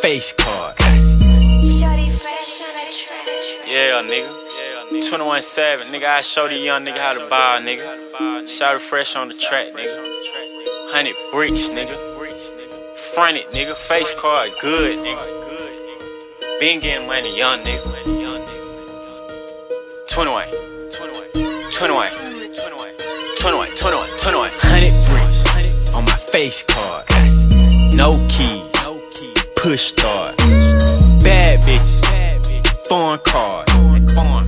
face card. Shorty fresh on the track. Yeah, nigga. 21 7, nigga. I show the young nigga how to ball, nigga. Shout it fresh on the track, nigga. 100 bricks, nigga. Front it, nigga. Face card, good, nigga. Been getting money, young nigga. 21. 21. 21. 21, 21, 21. 100 bricks on my face card. No key, push start. Bad bitches, foreign card.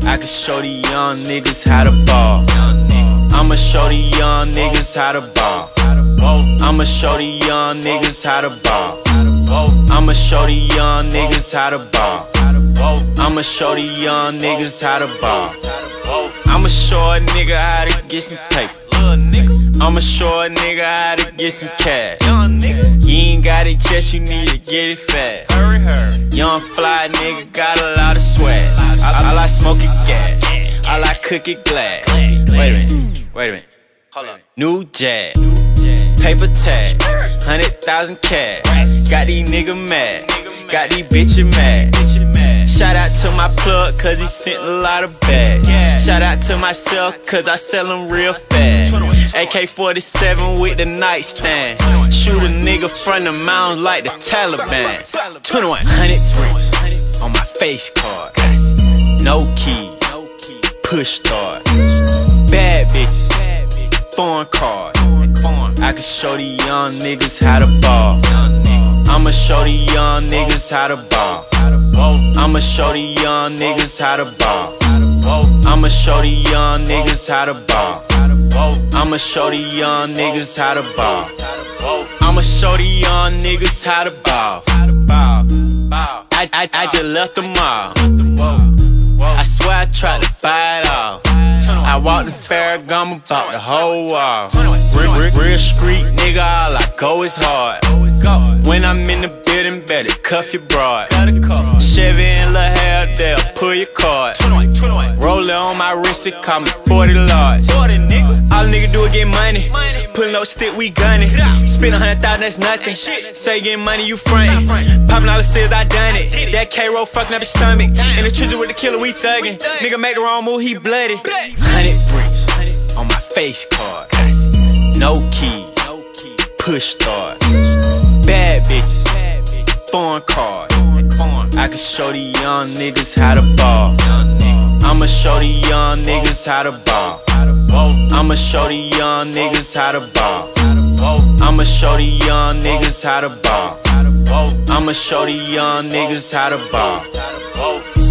I can show the young niggas how to ball. I'ma show the young niggas how to ball. I'ma show the young niggas how to ball. I'ma show the young niggas how to ball. I'ma show the young niggas how to ball. I'ma show a nigga how to get some paper. I'ma show a nigga how to get some cash. Young nigga. You ain't got it just, you need to get it fast. Young fly nigga got a lot of swag. I, I like smoking gas. I like cookie glass. Wait a minute. Wait a minute. Hold on. New jag. Paper tag. Hundred thousand cash. Got these niggas mad. Got these bitches mad. Shout out to my plug, cause he sent a lot of bags. Shout out to myself, cause I sell them real fast. AK 47 with the nightstand. Shoot a nigga from the mountains like the Taliban. 2100 bricks on my face card. No key, push start. Bad bitches, foreign card. I can show the young niggas how to ball. I'ma show the young niggas how to ball. I'ma show the young niggas how to ball. I'ma show the young niggas how to ball. I'ma show the young niggas how to ball. I'ma show the young niggas how to ball. I, I, I just left them all. I swear I tried to it all. I walked in Ferragamo, bought the whole wall. Real, real, real street nigga, all I go is hard. When I'm in the building, better cuff your broad. Chevy and Lil Hell, they'll pull your card. Roll it on my wrist, it call me 40 large. All nigga do is get money. Pullin' up stick, we gunning. Spend a hundred thousand, that's nothing. Say get money, you frontin'. Poppin' all the sales, I done it. That K roll fucking up his stomach. In the trenches with the killer, we thuggin'. Nigga make the wrong move, he bloody. Hundred bricks on my face card. No key, push start. Bad bitches, foreign card. I can show the young niggas how to ball. I'ma show the young niggas how to ball. I'ma show the young niggas how to ball. I'ma show the young niggas how to ball. I'ma show the young niggas how to ball.